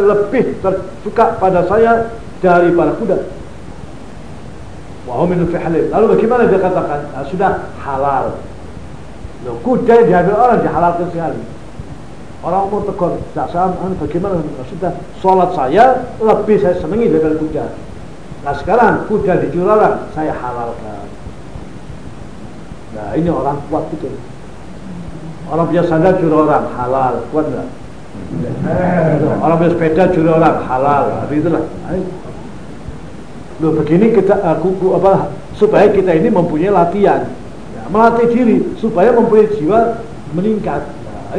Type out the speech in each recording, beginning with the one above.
lebih tersuka pada saya daripada kuda. Wahum min fi'lin. Lalu bagaimana dia katakan? Nah, sudah halal. Loh, kuda diambil orang dihalalkan sekali. Orang mau tegur, tidak sama, bagaimana? Nah, sudah, sholat saya lebih saya senangi daripada kuda. Nah sekarang kuda orang, saya halalkan. Nah ini orang kuat itu. Orang punya sandal curi orang, halal, kuat enggak? Orang punya sepeda curi orang, halal, itulah. Loh begini kita aku apa supaya kita ini mempunyai latihan, ya, melatih diri supaya mempunyai jiwa meningkat. Nah,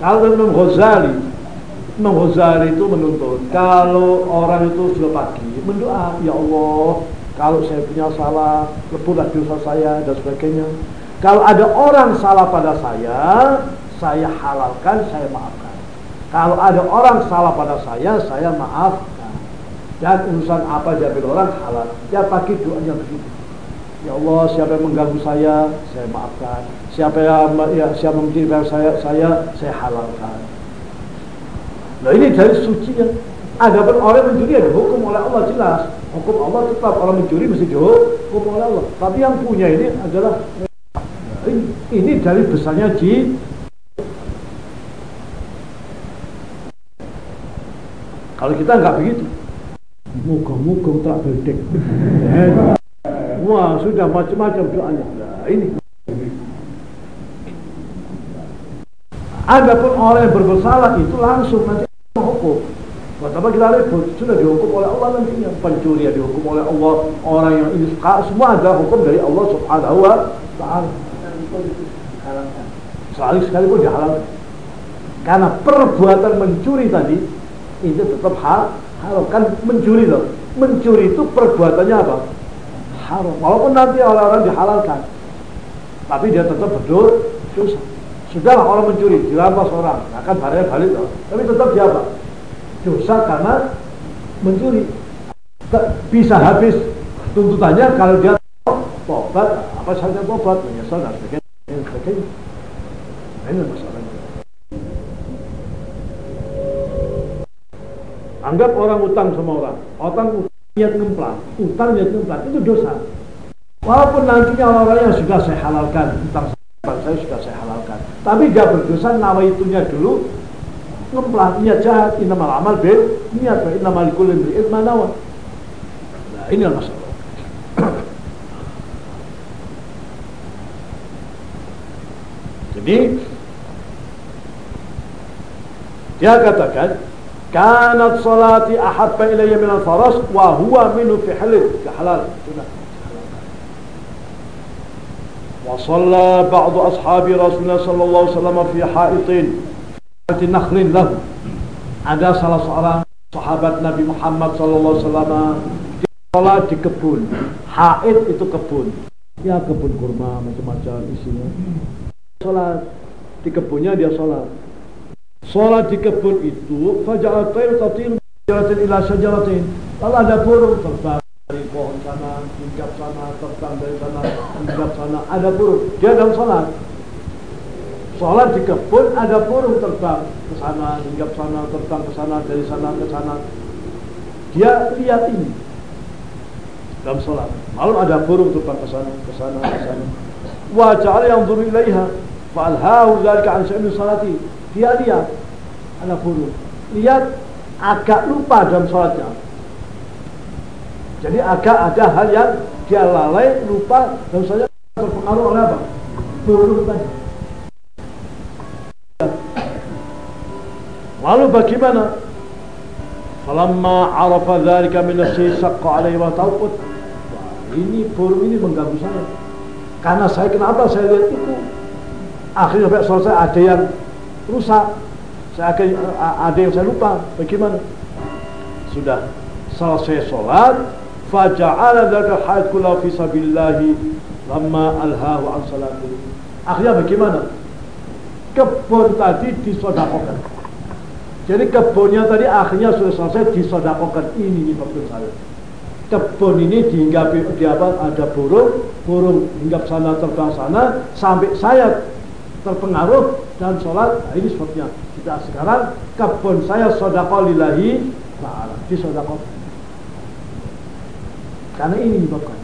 kalau Imam Ghazali Imam itu menuntut kalau orang itu sudah pagi mendoa ya Allah kalau saya punya salah leputlah dosa saya dan sebagainya. Kalau ada orang salah pada saya saya halalkan saya maafkan kalau ada orang salah pada saya saya maafkan dan urusan apa diambil orang halal ya pagi doanya begitu Ya Allah, siapa yang mengganggu saya, saya maafkan. Siapa yang ya, siapa yang saya, saya, saya halalkan. Nah ini dari suci yang ada pun orang mencuri ada hukum oleh Allah jelas. Hukum Allah tetap orang mencuri mesti dihukum oleh Allah. Tapi yang punya ini adalah ini dari besarnya ji Kalau kita nggak begitu, muka-muka tak berdek. Wah, sudah macam-macam doanya. Nah, ini. Ada pun orang yang bersalah itu langsung nanti hukum. Betapa kita ribut, sudah dihukum oleh Allah nantinya. Pencuri dihukum oleh Allah, orang yang ini semua ada hukum dari Allah Subhanahu wa taala. Sekali sekali pun dihalalkan. Karena perbuatan mencuri tadi itu tetap hal haram kan mencuri loh. Mencuri itu perbuatannya apa? haram. Walaupun nanti orang-orang dihalalkan. Tapi dia tetap betul dosa. Sudahlah orang mencuri, dirampas orang, akan barangnya balik loh. Tapi tetap dia apa? Dosa karena mencuri. Bisa habis tuntutannya kalau dia tobat, apa saja tobat, menyesal dan sebagainya. Nah, ini Anggap orang utang sama orang, orang niat ngemplang, utang niat ngemplang itu dosa. Walaupun nantinya orang-orang yang sudah saya halalkan, utang saya sudah saya halalkan. Tapi dia berdosa nama itunya dulu ngemplang niat jahat inamal amal bil niat wa inamal kulli imri'in ma nawa. Nah, ini masalah. Jadi dia katakan kanat salati ahabba ilayya min al-faras wa huwa minhu fi halal. Halal shalla ba'd ashabi Rasulullah sallallahu alaihi wasallam fi ha'itin fi nakhlin lahu. Ada salah seorang sahabat Nabi Muhammad sallallahu alaihi wasallam salat di kebun. Haid itu kebun. Ya kebun kurma macam-macam isinya. Salat di kebunnya dia salat di kebun itu faja'al tayr tatir jaratin ila syajaratin. Lalu ada burung terbang dari pohon sana, hinggap sana, terbang dari sana, hinggap sana. Ada burung. Dia dalam sholat. Sholat di kebun ada burung terbang ke sana, hinggap sana, terbang ke sana, dari sana ke sana. Dia lihat ini dalam sholat. Lalu ada burung terbang ke sana, ke sana, ke sana. Wajah yang dulu ilaiha. Fa'alhahu dzalika an sya'ni salati dia lihat anak burung lihat agak lupa dalam sholatnya jadi agak ada hal yang dia lalai lupa dan sholatnya terpengaruh oleh apa? Burung tadi. Lalu bagaimana? Falamma arafa dzalika min nafsi saqqa alaihi wa tawqut ini burung ini mengganggu saya. Karena saya kenapa? Saya lihat itu. Akhirnya sampai selesai ada yang rusak. Saya akan ada yang saya lupa. Bagaimana? Sudah selesai sholat faja'ala dzaka haid kullu fi sabilillah lamma alhahu an salati. Akhirnya bagaimana? Kebun tadi disodakokan. Jadi kebunnya tadi akhirnya sudah selesai disodakokan. Ini nih maksud saya. Kebun ini dihinggapi di apa? Ada burung burung hinggap sana terbang sana sampai saya terpengaruh dan sholat. Nah ini sebabnya. Kita sekarang kebun saya sodako lillahi ta'ala. Di sodako. Karena ini menyebabkan.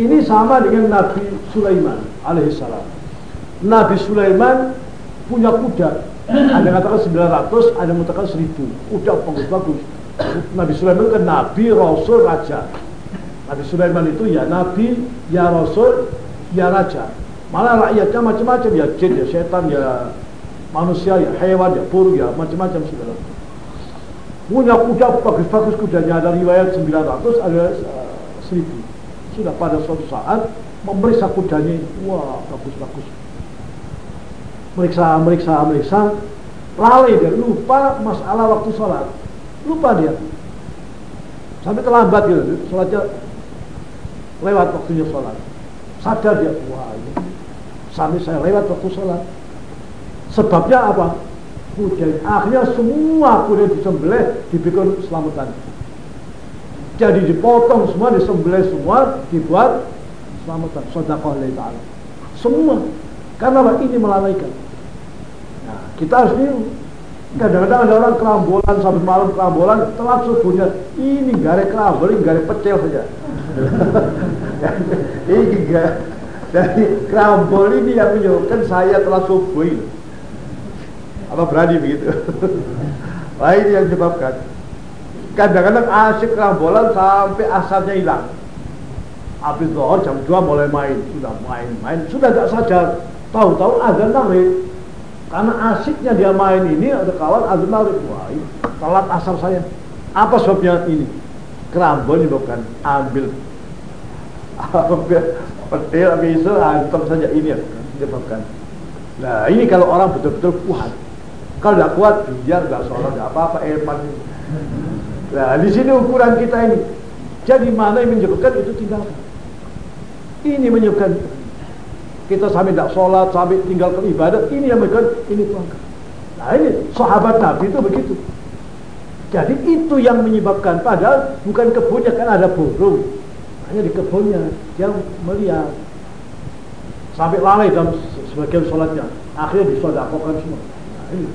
Ini sama dengan Nabi Sulaiman alaihissalam. Nabi Sulaiman punya kuda. Ada yang katakan 900 ada yang mengatakan 1000 udah bagus-bagus Nabi Sulaiman kan Nabi Rasul Raja. Nabi Sulaiman itu ya Nabi ya Rasul ya Raja Malah rakyatnya macam-macam ya jin ya setan ya manusia ya hewan ya burung ya macam-macam segala. Punya kuda bagus-bagus kudanya ada riwayat 900 ada uh, 1000. Sudah pada suatu saat memeriksa kudanya wah bagus-bagus. Meriksa, meriksa, meriksa. Lalai dia lupa masalah waktu sholat. Lupa dia. Sampai terlambat gitu. Sholatnya lewat waktunya sholat. Sadar dia, wah ini sampai saya lewat waktu sholat. Sebabnya apa? Kuda. Akhirnya semua kuda disembelih dibikin selamatan. Jadi dipotong semua disembelih semua dibuat selamatan. Sedekah ta'ala. Semua. Karena apa? Ini melalaikan. Nah kita harus ini kadang-kadang ada orang kerambolan sampai malam kerambolan telat subuhnya. Ini gare kerambol ini gare pecel saja. Ini gak dari kerambol ini yang menyebabkan saya telah subuh. Apa berani begitu? Wah ini yang menyebabkan. Kadang-kadang asik kerambolan sampai asalnya hilang. Habis zuhur jam 2 mulai main, sudah main-main, sudah tidak sadar. Tahu-tahu ada maghrib. Karena asiknya dia main ini ada kawan ada maghrib. Wah, ini telat asal saya. Apa sebabnya ini? Kerambol ini bukan ambil petir bisa hantam saja ini yang menyebabkan. Nah ini kalau orang betul-betul kuat. Kalau tidak kuat biar nggak sholat nggak apa-apa eman. Nah di sini ukuran kita ini. Jadi mana yang menyebabkan itu tinggalkan ini menyebabkan kita sampai tidak sholat sampai tinggalkan ibadat ini yang menyebabkan ini puangkan nah ini sahabat Nabi itu begitu. Jadi itu yang menyebabkan padahal bukan kebunnya kan ada burung hanya di kebunnya dia melihat sampai lalai dalam sebagian sholatnya akhirnya disodakokan semua. Nah, ini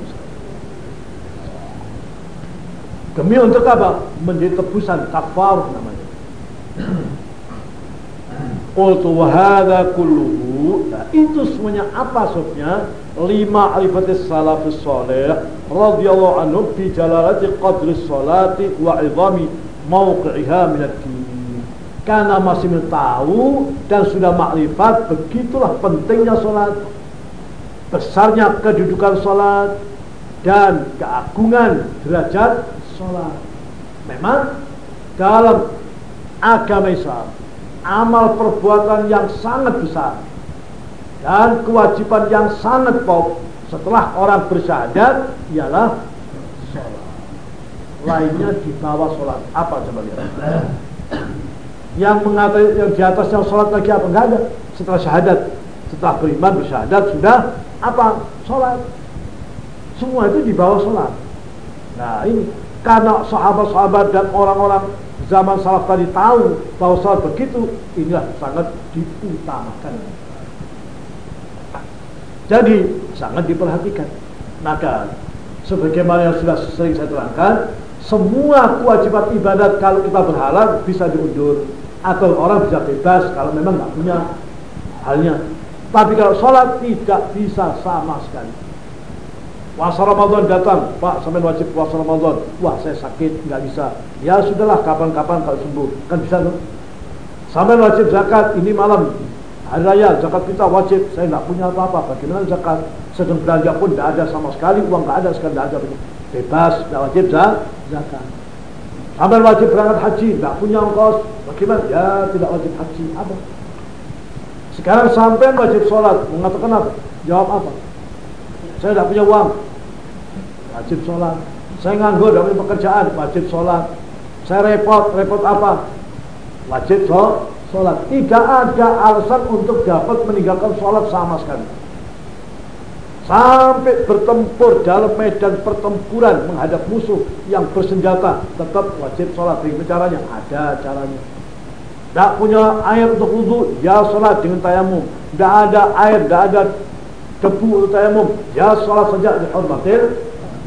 demi untuk apa? Menjadi tebusan kafar namanya. Qultu wa hadha kulluhu? Nah, itu semuanya apa sebabnya lima alifatis salafus salih radhiyallahu anhu bi jalalati qadri salati wa idhami mawqi'iha minad din karena masih tahu dan sudah makrifat begitulah pentingnya sholat besarnya kedudukan sholat dan keagungan derajat sholat memang dalam agama Islam amal perbuatan yang sangat besar dan kewajiban yang sangat pokok setelah orang bersyahadat ialah sholat lainnya di bawah sholat apa coba lihat yang mengatakan yang di atas yang sholat lagi apa? Enggak ada. Setelah syahadat. Setelah beriman bersyahadat sudah. Apa? Sholat. Semua itu di bawah sholat. Nah ini. Karena sahabat-sahabat dan orang-orang zaman salaf tadi tahu bahwa sholat begitu inilah sangat diutamakan. Jadi sangat diperhatikan. Maka sebagaimana yang sudah sering saya terangkan semua kewajiban ibadat kalau kita berhalal bisa diundur atau orang bisa bebas kalau memang nggak punya halnya. Tapi kalau sholat tidak bisa sama sekali. Puasa Ramadan datang. Pak sampai wajib puasa Ramadan. Wah saya sakit nggak bisa. Ya sudahlah kapan-kapan kalau sembuh. Kan bisa tuh. Sampai wajib zakat ini malam. Hari raya zakat kita wajib. Saya nggak punya apa-apa. Bagaimana zakat? Sedang belanja pun tidak ada sama sekali. Uang nggak ada sekali tidak ada. Bebas tidak wajib zakat Sampai wajib berangkat haji, tidak punya ongkos, bagaimana? Ya tidak wajib haji, apa? Sekarang sampai wajib sholat, mengatakan apa? Jawab apa? Saya tidak punya uang, wajib sholat. Saya nganggur, tidak punya pekerjaan, wajib sholat. Saya repot, repot apa? Wajib sholat. Tidak ada alasan untuk dapat meninggalkan sholat sama sekali sampai bertempur dalam medan pertempuran menghadap musuh yang bersenjata tetap wajib sholat dengan caranya ada caranya tidak punya air untuk wudhu ya sholat dengan tayamum tidak ada air tidak ada debu tayamum, ya sholat saja dihormatil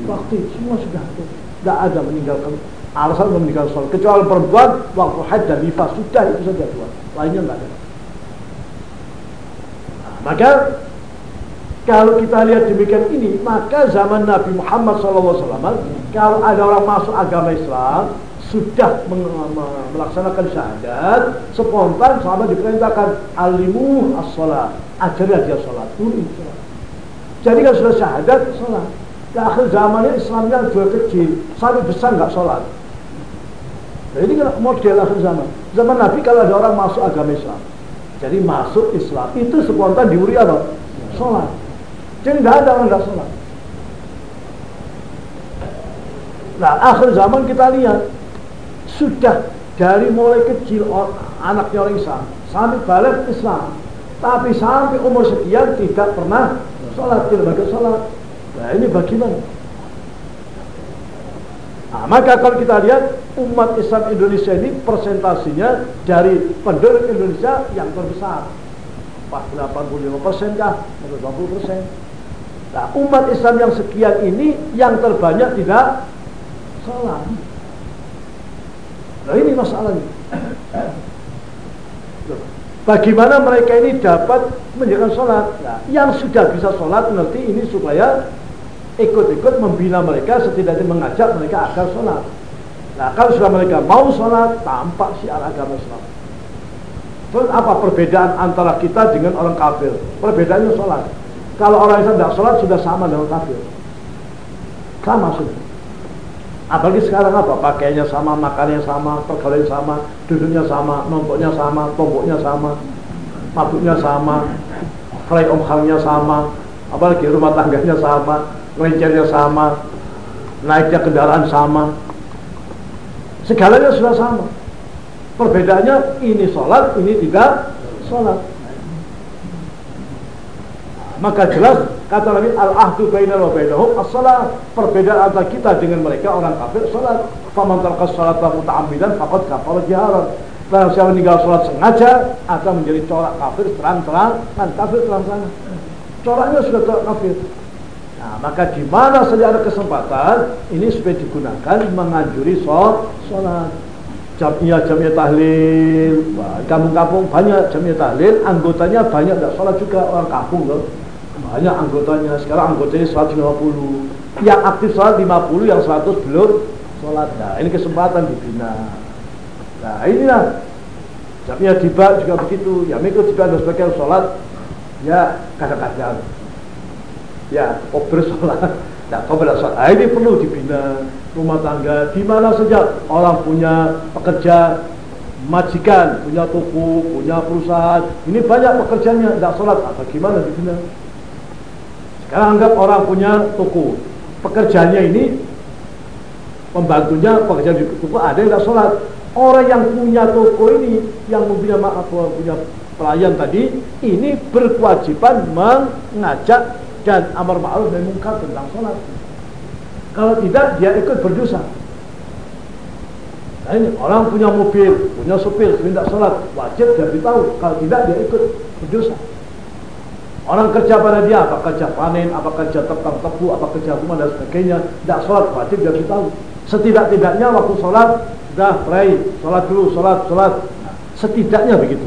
waktu semua sudah ada. Tidak ada meninggalkan alasan meninggalkan sholat kecuali perempuan waktu haid dan nifas sudah itu saja tuan. Lainnya tidak ada. Nah, maka kalau kita lihat demikian ini, maka zaman Nabi Muhammad SAW, kalau ada orang masuk agama Islam, sudah melaksanakan syahadat, spontan sahabat diperintahkan alimu as-salat, ajarlah dia salat, turun salat. Jadi kan sudah syahadat, salat. Di akhir zamannya Islamnya dua kecil, sampai besar nggak sholat. Nah, ini model akhir zaman. Zaman Nabi kalau ada orang masuk agama Islam, jadi masuk Islam itu spontan diuri apa? Sholat. Jadi tidak ada orang nggak sholat. Nah akhir zaman kita lihat sudah dari mulai kecil anaknya orang Islam sampai balik Islam, tapi sampai umur sekian tidak pernah sholat tidak bagus sholat Nah ini bagaimana? Nah, maka kalau kita lihat umat Islam Indonesia ini persentasinya dari penduduk Indonesia yang terbesar. 85 persen kah? 20 persen. Nah, umat Islam yang sekian ini yang terbanyak tidak sholat. Nah ini masalahnya. Bagaimana mereka ini dapat menjalankan sholat? Nah, yang sudah bisa sholat nanti ini supaya ikut-ikut membina mereka setidaknya mengajak mereka agar sholat nah kalau sudah mereka mau sholat tampak siar agama Islam terus apa perbedaan antara kita dengan orang kafir perbedaannya sholat kalau orang Islam tidak sholat sudah sama dengan kafir sama sudah apalagi sekarang apa pakainya sama makannya sama pergaulannya sama duduknya sama nontonnya sama tomboknya sama mabuknya sama fly om sama apalagi rumah tangganya sama rencernya sama, naiknya kendaraan sama, segalanya sudah sama. Perbedaannya ini sholat, ini tidak sholat. Maka jelas kata Nabi al-ahdu bainal wa bainahum as-salat. Perbedaan antara kita dengan mereka orang kafir salat. Faman taraka salata muta'ammidan faqad kafara jaharan. Barang siapa meninggal salat sengaja akan menjadi corak kafir terang-terang dan kafir terang-terang. Coraknya sudah corak kafir. Nah, maka di mana saja ada kesempatan ini supaya digunakan menganjuri sholat. Jamnya jamnya tahlil, kampung-kampung banyak jamnya tahlil, anggotanya banyak tidak sholat juga orang kampung loh. Banyak anggotanya. Sekarang anggotanya 150. Yang aktif sholat 50, yang 100 belum sholat. Nah, ini kesempatan dibina. Nah, inilah jamnya tiba juga begitu. Ya, mereka juga ada sebagian sholat ya kadang-kadang ya kok bersolat nah kau bersolat nah, ini perlu dibina rumah tangga di mana saja orang punya pekerja majikan punya toko punya perusahaan ini banyak pekerjanya tidak sholat apa gimana dibina sekarang anggap orang punya toko pekerjanya ini pembantunya pekerja di toko ada yang tidak sholat orang yang punya toko ini yang punya maaf punya pelayan tadi ini berkewajiban mengajak dan amar ma'ruf dan mungkar tentang sholat. Kalau tidak dia ikut berdosa. Nah ini orang punya mobil, punya supir, tidak sholat, wajib dia beritahu. Kalau tidak dia ikut berdosa. Orang kerja pada dia, apa kerja panen, apa kerja tekang tebu, apa kerja rumah dan sebagainya, tidak sholat, wajib dia beritahu. Setidak-tidaknya waktu sholat, sudah pray, sholat dulu, sholat, sholat. Setidaknya begitu.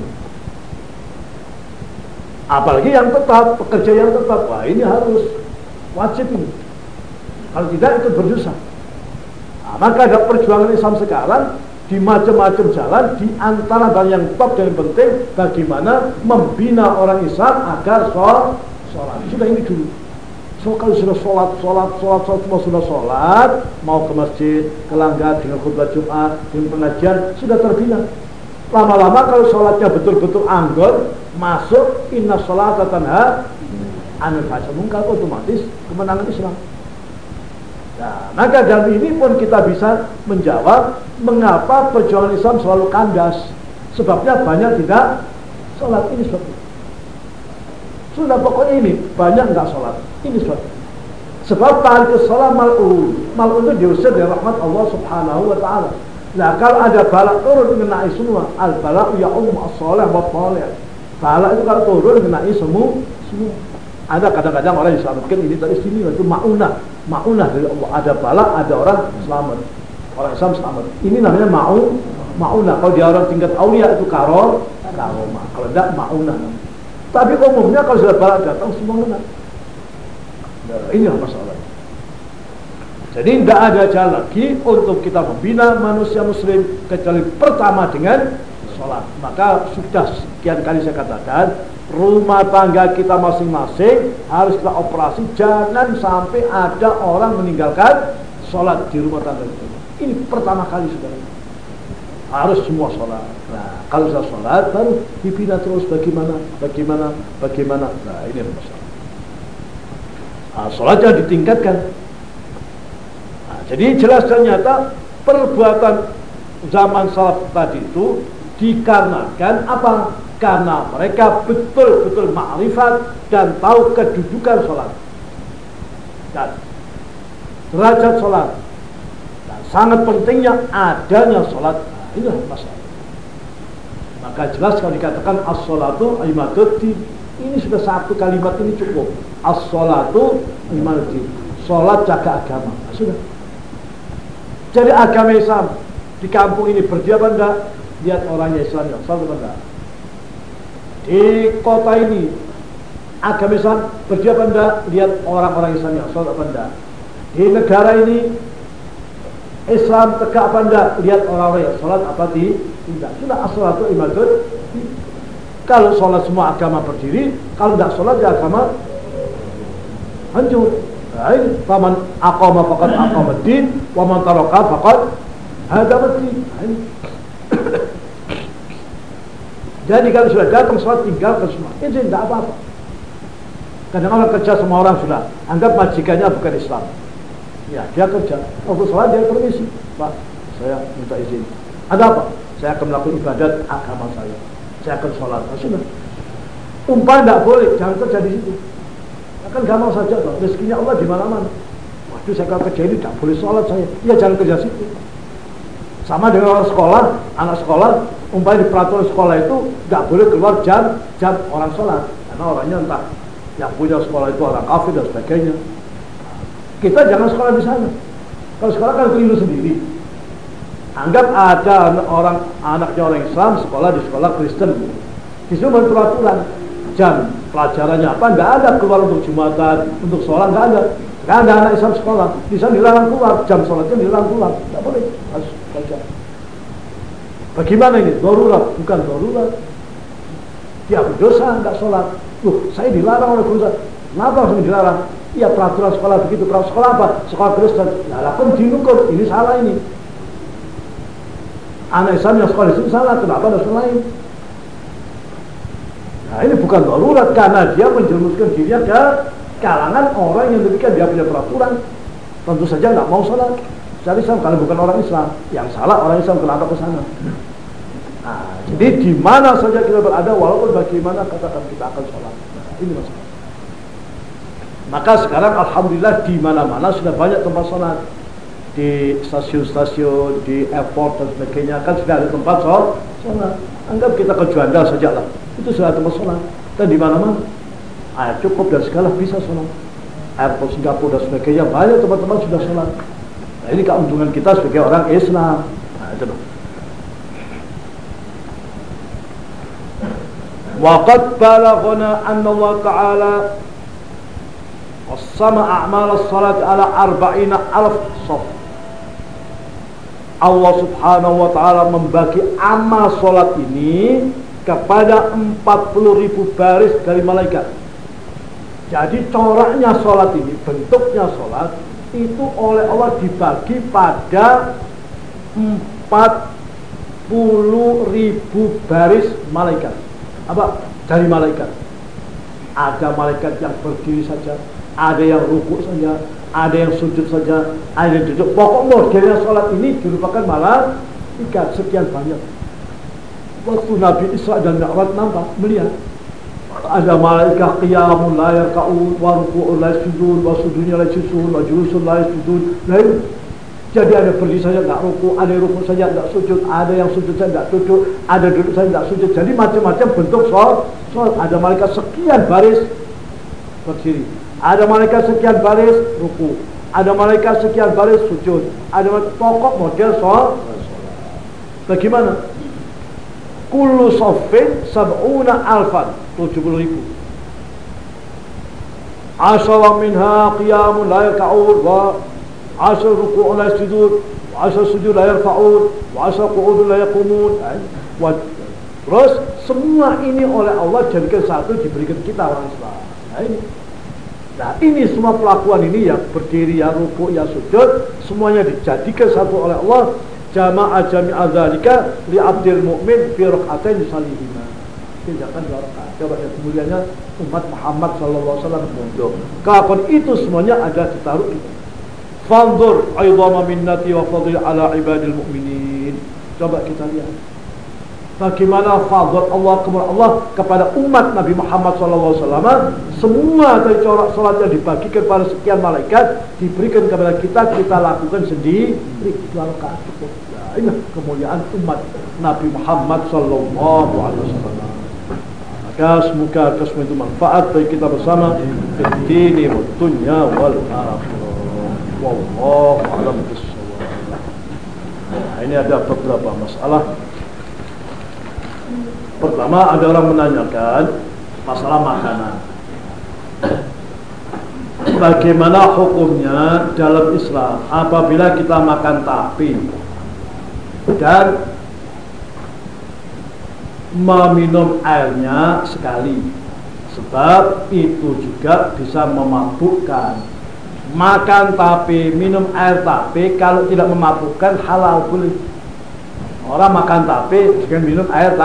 Apalagi yang tetap, pekerja yang tetap, wah ini harus wajib ini. Kalau tidak itu berdosa. Nah, maka ada perjuangan Islam sekarang di macam-macam jalan di antara yang top dan yang penting bagaimana membina orang Islam agar sholat, sholat. Sudah ini dulu. So kalau sudah sholat, sholat, sholat, sholat, semua sudah sholat, mau ke masjid, ke langgar dengan khutbah Jumat, dengan pengajian, sudah terbina. Lama-lama kalau sholatnya betul-betul anggur, masuk inna sholat tanha anil fahsya munkar otomatis kemenangan Islam. Nah, maka dalam ini pun kita bisa menjawab mengapa perjuangan Islam selalu kandas. Sebabnya banyak tidak sholat ini sebabnya. Sudah pokoknya ini banyak nggak sholat ini sebabnya. Sebab tarik sholat mal'un. Mal'un itu diusir dari rahmat Allah subhanahu wa ta'ala. Nah kalau ada balak turun mengenai semua al balak ya umum as-soleh wa talih. Balak itu kalau turun mengenai semua semua. ada kadang-kadang orang diselamatkan ini dari sini itu maunah maunah dari Allah ada bala ada orang selamat. Orang Islam selamat. Ini namanya mau maunah kalau dia orang tingkat aulia itu karor karoma. Kalau tidak maunah tapi umumnya kalau sudah bala datang semua menang. Nah, ini masalah. Jadi tidak ada jalan lagi untuk kita membina manusia muslim kecuali pertama dengan sholat. Maka sudah sekian kali saya katakan rumah tangga kita masing-masing harus kita operasi. Jangan sampai ada orang meninggalkan sholat di rumah tangga itu ini pertama kali sudah harus semua sholat. Nah kalau sudah sholat baru dibina terus bagaimana bagaimana bagaimana. Nah ini masalah. Nah, sholatnya ditingkatkan. Nah, jadi jelas ternyata perbuatan zaman salaf tadi itu dikarenakan apa? Karena mereka betul-betul ma'rifat dan tahu kedudukan sholat. Dan derajat sholat. Dan sangat pentingnya adanya sholat. Nah, inilah masalah. Maka jelas kalau dikatakan as-sholatu imaduddin. Ini sudah satu kalimat ini cukup. As-sholatu imaduddin. Sholat jaga agama. Nah, sudah. Jadi agama Islam di kampung ini berdiri apa enggak lihat orangnya Islam yang apa enggak di kota ini agama Islam apa enggak? Lihat orang-orang Islam yang apa enggak. Di negara ini Islam tegak apa enggak? Lihat orang-orang yang sholat apa di tidak. Sudah asal ibadat kalau sholat semua agama berdiri kalau tidak sholat ya agama hancur. Baik, faman aqama faqad aqama din wa man taraka faqad din. Jadi kalau sudah datang sholat tinggalkan semua. Ini tidak apa-apa. Kadang orang kerja semua orang sudah anggap majikannya bukan Islam. Ya, dia kerja. Waktu sholat dia permisi. Pak, saya minta izin. Ada apa? Saya akan melakukan ibadat agama saya. Saya akan sholat. Nah, sudah. Umpan tidak boleh, jangan kerja di situ. Akan gampang saja loh. Rezekinya Allah di mana-mana. Waduh, saya kalau kerja ini tidak boleh sholat saya. Ya jangan kerja situ. Sama dengan orang sekolah, anak sekolah, umpamanya di peraturan sekolah itu nggak boleh keluar jam jam orang sholat. Karena orangnya entah yang punya sekolah itu orang kafir dan sebagainya. Kita jangan sekolah di sana. Kalau sekolah kan keliru sendiri. Anggap ada orang anaknya orang Islam sekolah di sekolah Kristen. Di situ peraturan. Jam pelajarannya apa? Nggak ada. Keluar untuk jumatan untuk sholat nggak ada. Nggak ada anak Islam sekolah. Di sana dilarang keluar. Jam sholatnya dilarang keluar. Nggak boleh. Harus Bagaimana ini? Darurat, bukan darurat. Dia berdosa, tidak sholat. Loh, saya dilarang oleh guru saya. Kenapa harus dilarang? Iya peraturan sekolah begitu. Peraturan sekolah apa? Sekolah Kristen. Nah, lakukan dinukur. Ini salah ini. Anak Islam yang sekolah itu salah. Kenapa ada lain? Nah ini bukan darurat karena dia menjerumuskan dirinya ke kalangan orang yang demikian dia punya peraturan. Tentu saja nggak mau sholat. Cari Islam kalau bukan orang Islam. Yang salah orang Islam kenapa ke sana? Nah, jadi di mana saja kita berada, walaupun bagaimana katakan kita akan sholat. Nah, ini masalah. Maka sekarang Alhamdulillah di mana-mana sudah banyak tempat sholat di stasiun-stasiun, di airport dan sebagainya kan sudah ada tempat sholat. sholat. Anggap kita ke Juanda saja lah, itu sudah ada tempat sholat. Dan di mana-mana, ah, cukup dan segala bisa sholat. Airport Singapura dan sebagainya banyak tempat-tempat sudah sholat. Nah, ini keuntungan kita sebagai orang Islam. Nah, itu loh. وقد بلغنا أن الله تعالى قسم أعمال الصلاة على أربعين ألف صف Allah subhanahu wa ta'ala membagi amal sholat ini kepada 40 ribu baris dari malaikat jadi coraknya sholat ini bentuknya sholat itu oleh Allah dibagi pada 40 ribu baris malaikat. Apa? Dari malaikat. Ada malaikat yang berdiri saja ada yang rukuk saja ada yang sujud saja ada yang duduk. Pokok modelnya sholat ini dirupakan malaikat sekian banyak. Waktu Nabi Isra dan Mi'raj nampak melihat ada malaikat qiyamun la yarka'un wa ruku'un la yasjudun wa sujudnya la yasjudun wa julusun la yasjudun nah jadi ada berdiri saja tidak ruku, ada ruku saja tidak sujud, ada yang sujud saja tidak duduk, ada duduk saja tidak sujud. Jadi macam-macam bentuk sholat, sholat. Ada malaikat sekian baris berdiri. Ada malaikat sekian baris ruku. Ada malaikat sekian baris sujud. Ada pokok model soal. Bagaimana? Kullu soffin sab'una alfan 70 ribu Asara minha qiyamun la yaka'ud Wa asar ruku'un la yasjudun Wa asar sujud la yarfa'ud Wa asar qu'udun la yakumun Wa Terus semua ini oleh Allah jadikan satu diberikan kita orang Islam. Nah ini. Nah ini semua pelakuan ini ya berdiri, ya rukuk, ya sujud, semuanya dijadikan satu oleh Allah. Jama'a jami'a dzalika li abdil mu'min fi rak'atain salihina. Tindakan dua rakaat. Coba ya kemuliaannya umat Muhammad sallallahu alaihi wasallam Kapan itu semuanya ada ditaruh itu. Fanzur aidama minnati wa fadli ala ibadil mu'minin. Coba kita lihat bagaimana fadl Allah kepada Allah kepada umat Nabi Muhammad SAW semua dari corak yang dibagikan kepada sekian malaikat diberikan kepada kita kita lakukan sendiri. Dua rakaat cukup ya, ini kemuliaan umat Nabi Muhammad SAW maka semoga semua itu manfaat bagi kita bersama di dunia wal akhirah. Wallahu a'lam nah, ini ada beberapa masalah Pertama ada orang menanyakan masalah makanan. Bagaimana hukumnya dalam Islam apabila kita makan tapi dan meminum airnya sekali? Sebab itu juga bisa memabukkan. Makan tapi minum air tapi kalau tidak memabukkan halal boleh Orang makan tape dengan minum air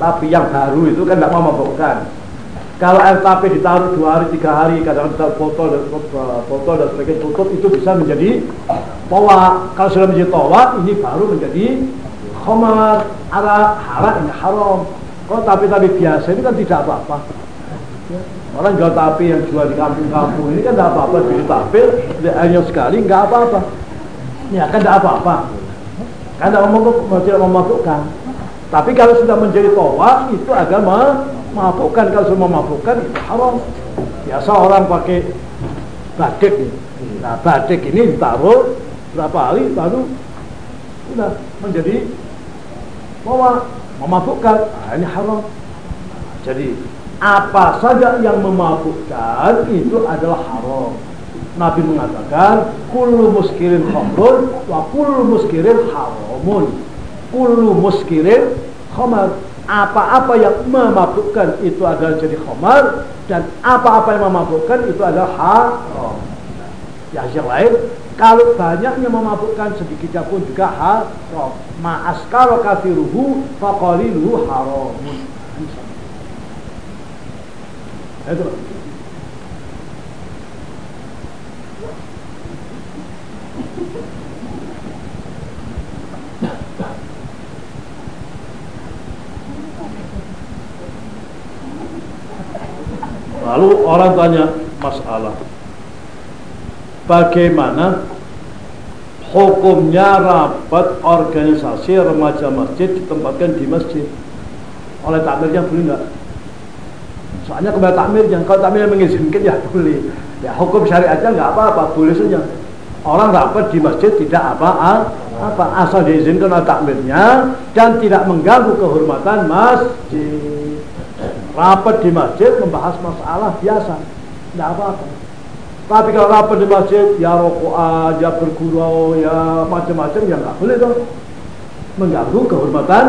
tapi yang baru itu kan tidak mau mabukkan. Kalau air tape ditaruh dua hari, tiga hari, kadang kadang botol dan botol dan sebagainya tutup itu bisa menjadi towa. Kalau sudah menjadi towa, ini baru menjadi khamar, ara, haram, ini haram. Kalau tapi-tapi biasa ini kan tidak apa-apa. Orang jual tape yang jual di kampung-kampung ini kan tidak apa-apa, beli tape, hanya sekali, nggak apa-apa. Ya kan tidak apa-apa. Karena memabuk, tidak memabukkan. Tapi kalau sudah menjadi towa itu agama memabukkan. Kalau sudah memabukkan itu haram. Biasa orang pakai badik. Nah badik ini ditaruh berapa hari baru sudah menjadi towa memabukkan. Nah, ini haram. Jadi apa saja yang memabukkan itu adalah haram. Nabi mengatakan kullu muskirin khamrun wa kullu muskirin haramun. Kullu muskirin khamar. Apa-apa yang memabukkan itu adalah jadi khamar dan apa-apa yang memabukkan itu adalah haram. Ya yang lain kalau banyaknya memabukkan sedikitnya pun juga haram. Ma'askara kafiruhu faqaliluhu haramun. Itu. Lalu orang tanya masalah Bagaimana hukumnya rapat organisasi remaja masjid ditempatkan di masjid oleh takmirnya boleh nggak? Soalnya kepada takmirnya, kalau takmirnya mengizinkan ya boleh. Ya hukum syariatnya nggak apa-apa, boleh saja. Orang rapat di masjid tidak apa apa asal diizinkan oleh takmirnya dan tidak mengganggu kehormatan masjid. Rapat di masjid membahas masalah biasa, tidak apa-apa. Tapi kalau rapat di masjid ya rokok aja bergurau ya macam-macam ya nggak boleh dong mengganggu kehormatan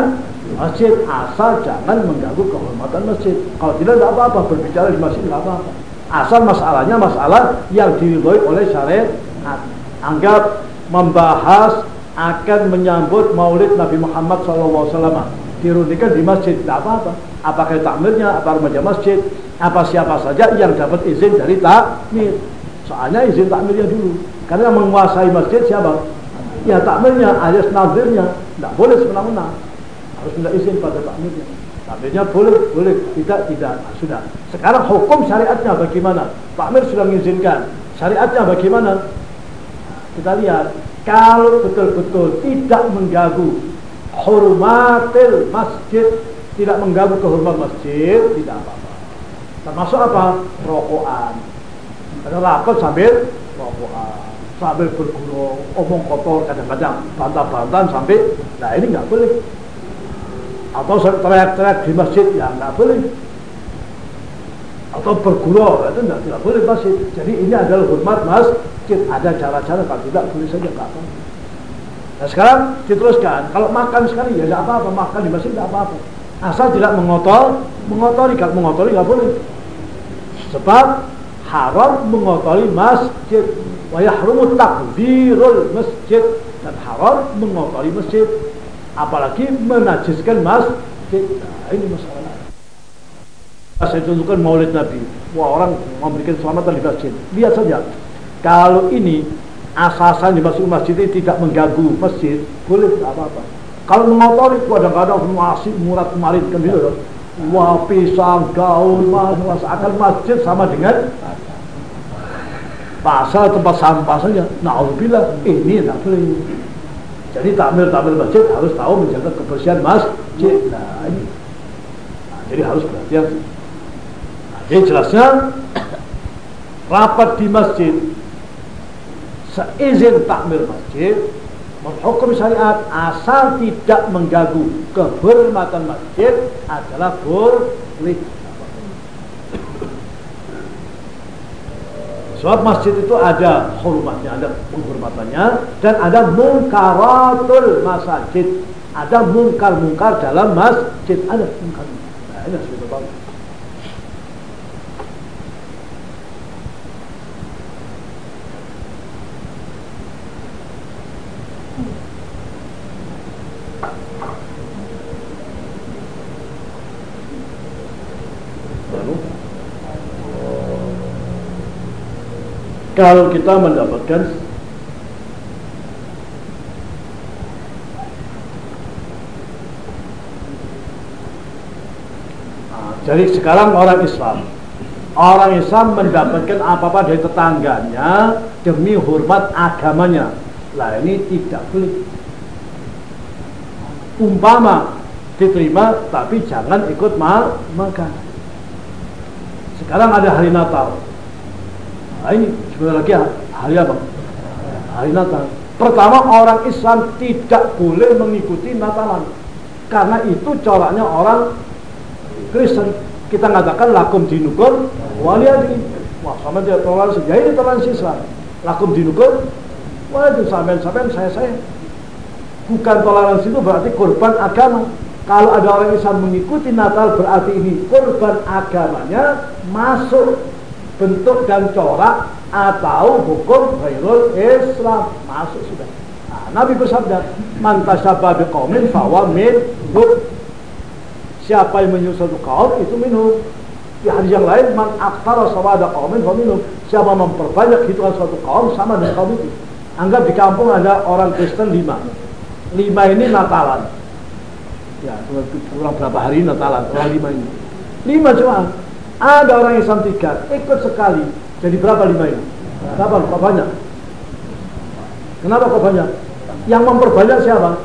masjid asal jangan mengganggu kehormatan masjid. Kalau tidak tidak apa-apa berbicara di masjid tidak apa-apa. Asal masalahnya masalah yang diridhoi oleh syariat anggap membahas akan menyambut maulid Nabi Muhammad SAW dirundikan di masjid tidak apa-apa. Apakah takmirnya, apa remaja masjid apa siapa saja yang dapat izin dari takmir soalnya izin takmirnya dulu. Karena menguasai masjid siapa? ya takmirnya, alias nazirnya. Tidak boleh semena-mena. Harus minta izin pada takmirnya takmirnya boleh, boleh, tidak, tidak. Nah, sudah. Sekarang hukum syariatnya bagaimana? takmir sudah mengizinkan. Syariatnya bagaimana? Kita lihat kalau betul-betul tidak mengganggu hormatil masjid tidak mengganggu kehormatan masjid tidak apa-apa. Termasuk apa? Rokokan. Ada rapat sambil sambil berguru omong kotor kadang-kadang bantah-bantahan sampai nah ini nggak boleh. Atau teriak-teriak di masjid ya nggak boleh atau bergurau. Itu tidak, tidak boleh masjid jadi ini adalah hormat masjid ada cara-cara kalau tidak boleh saja nggak apa nah sekarang diteruskan. Kalau makan sekali ya tidak apa-apa. Makan di masjid tidak apa-apa. Asal tidak mengotor mengotori kalau mengotori nggak boleh. Sebab haram mengotori masjid. Wa yahrumu takbirul masjid. Dan haram mengotori masjid. Apalagi menajiskan masjid. Nah, ini masalah saya tunjukkan maulid Nabi wah orang memberikan selamatan di masjid. Lihat saja kalau ini asasan di masuk masjid ini tidak mengganggu masjid boleh tidak apa-apa? Kalau mengotori kadang-kadang masih murad kemarin kan gitu wah pisang gaun mas akan masjid sama dengan pasar tempat sampah saja. Alhamdulillah ini tidak boleh. Jadi takmir takmir masjid harus tahu menjaga kebersihan masjid. Nah ini. Nah, jadi harus berhati-hati jadi jelasnya rapat di masjid seizin takmir masjid menghukum syariat asal tidak mengganggu kehormatan masjid adalah boleh Sebab masjid itu ada hormatnya, ada penghormatannya dan ada mungkaratul masjid. Ada mungkar-mungkar dalam masjid, ada mungkar. Nah, ini harus kita tahu. Kalau kita mendapatkan nah, jadi sekarang orang Islam. Orang Islam mendapatkan apa-apa dari tetangganya demi hormat agamanya. Lah ini tidak boleh. Umpama diterima tapi jangan ikut makan. Sekarang ada hari Natal ini sebentar lagi hari apa? Hari Natal. Pertama orang Islam tidak boleh mengikuti Natalan karena itu coraknya orang Kristen. Kita mengatakan lakum dinukur waliyadi. Wah sama dia toleransi. Ya ini toleransi Islam. Lakum dinukur waliyadi. Sampai-sampai saya-saya. Bukan toleransi itu berarti korban agama. Kalau ada orang Islam mengikuti Natal berarti ini korban agamanya masuk bentuk dan corak atau hukum ghairul Islam masuk sudah. Nah, Nabi bersabda, "Man tasyabba biqaumin fawa minhum." Siapa yang menyusul kaum itu minhum. Di hadis yang lain, "Man aktsara sawada qaumin fa minhum." Siapa memperbanyak hitungan suatu kaum sama dengan kaum itu. Anggap di kampung ada orang Kristen lima. Lima ini Natalan. Ya, kurang berapa hari Natalan, orang lima ini. Lima cuma. Ada orang Islam tiga, ikut sekali, jadi berapa lima ini? Berapa? Kok banyak? Kenapa kok banyak? Yang memperbanyak siapa?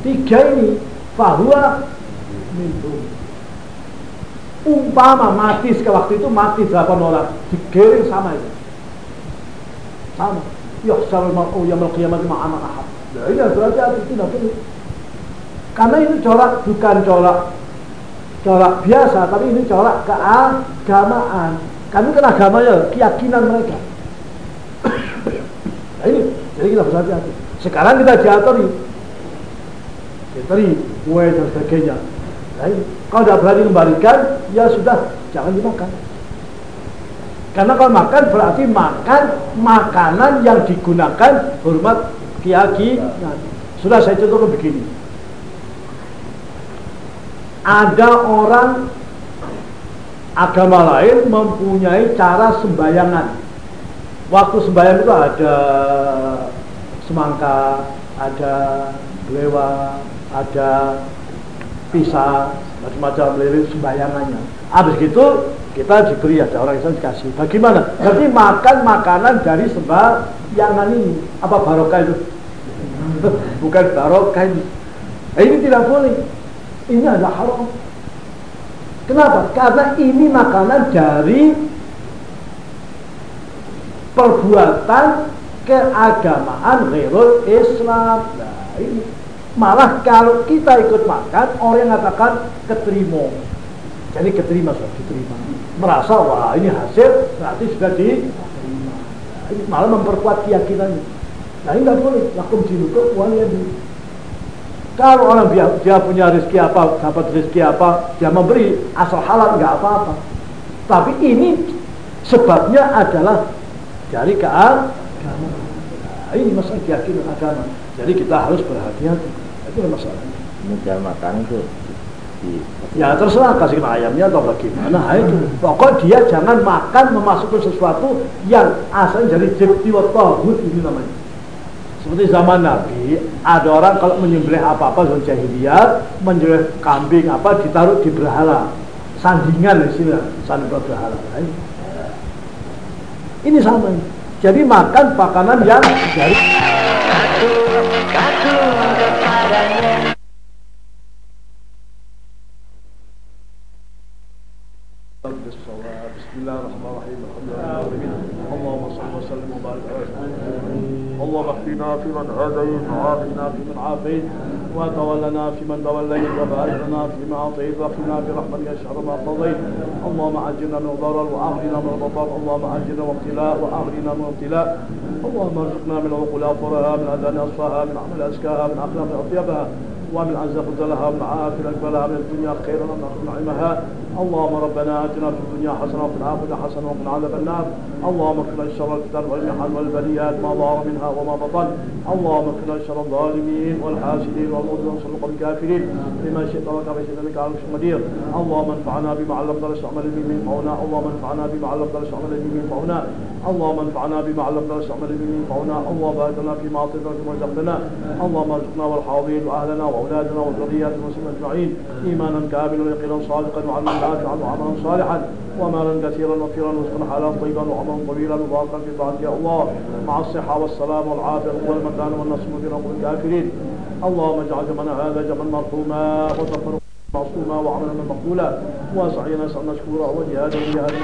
Tiga ini. Fahuwa minum. Umpama mati ke waktu itu mati berapa orang? Digiring sama itu. Sama. Yahsarul mar'u yamal qiyamati ma'aman ahad. Nah ini berarti hati boleh. Karena ini corak bukan corak corak biasa, tapi ini corak keagamaan. Kami kan agamanya, keyakinan mereka. nah ini, jadi kita harus hati-hati. Sekarang kita diatori, diatori kue dan sebagainya. Nah ini, kalau tidak berani kembalikan, ya sudah, jangan dimakan. Karena kalau makan berarti makan makanan yang digunakan hormat keyakinan. Sudah saya contohkan begini. Ada orang agama lain mempunyai cara sembayangan. Waktu sembahyang itu ada semangka, ada belewa, ada pisah, macam-macam lele sembayangannya. Habis itu kita diberi ada orang Islam dikasih. Bagaimana? Jadi makan makanan dari sembayangan ini. Apa barokah itu? Bukan barokah ini. Nah, ini tidak boleh. Ini adalah haram. Kenapa? Karena ini makanan dari perbuatan keagamaan ghairul Islam. Nah, ini malah kalau kita ikut makan orang yang mengatakan keterima. Jadi keterima sudah diterima. Merasa wah ini hasil berarti sudah diterima. Nah, ini malah memperkuat keyakinannya. Nah ini nggak boleh. Lakum dinukum wali kalau orang dia, dia punya rezeki apa, dapat rezeki apa, dia memberi asal halal nggak apa-apa. Tapi ini sebabnya adalah dari keagamaan. Nah, ini masalah keyakinan agama. Jadi kita harus berhati-hati. Itu masalahnya. Menjual makan itu ya terserah kasih ayamnya atau bagaimana nah, itu pokok dia jangan makan memasukkan sesuatu yang asalnya dari jibti wa ini namanya seperti zaman Nabi, ada orang kalau menyembelih apa-apa zaman jahiliyah, menyembelih kambing apa ditaruh di berhala. Sandingan di sini, sandingan berhala. Nah, ini sama. Jadi makan makanan yang dari عافيت وتولنا فيمن توليت وبارك لنا فيما أعطيت وقنا برحمتك شر ما قضيت. اللهم عجلنا من الضرر واغننا من البطر اللهم عجلنا من ابتلاء واغننا من ابتلاء اللهم ارزقنا من عقول افرها من أذان اصفاها من عمل ازكاها من أخلاق أطيبها. ومن أن لها من عافر أكبرها من الدنيا خيرا من نعمها اللهم ربنا آتنا في الدنيا حسنة وفي الآخرة حسنة وقنا عذاب النار. اللهم اكفنا شر الفتن والمحن والبليات ما ظهر منها وما بطن. اللهم اكفنا شر الظالمين والحاسدين والمظلومين وسلط الكافرين بما شئت وكما شئت إنك على كل قدير اللهم انفعنا بما علمتنا واستعمل به من فونا اللهم انفعنا بما علمتنا واستعمل به من فونا اللهم انفعنا بما علمتنا واستعمل به من فونا اللهم بارك لنا فيما أعطيتنا وفيما رزقتنا. اللهم ارزقنا والحاضرين وأهلنا وأولادنا وذرياتنا المسلمين أجمعين. إيمانا كاملا ويقينا صادقا وعلما نافعا وعملا صالحا ومالا كثيرا وفيرا ورزقا حلالا طيبا وعملا طويلا مباركا في طاعتك يا الله. مع الصحة والسلام والعافية والمكان والنصر في رب الكافرين. اللهم اجعل جمعنا هذا جمعا مرحوما وتفرقا معصوما وعملا مقبولا. وسعينا نشكورا وجهادا جهادا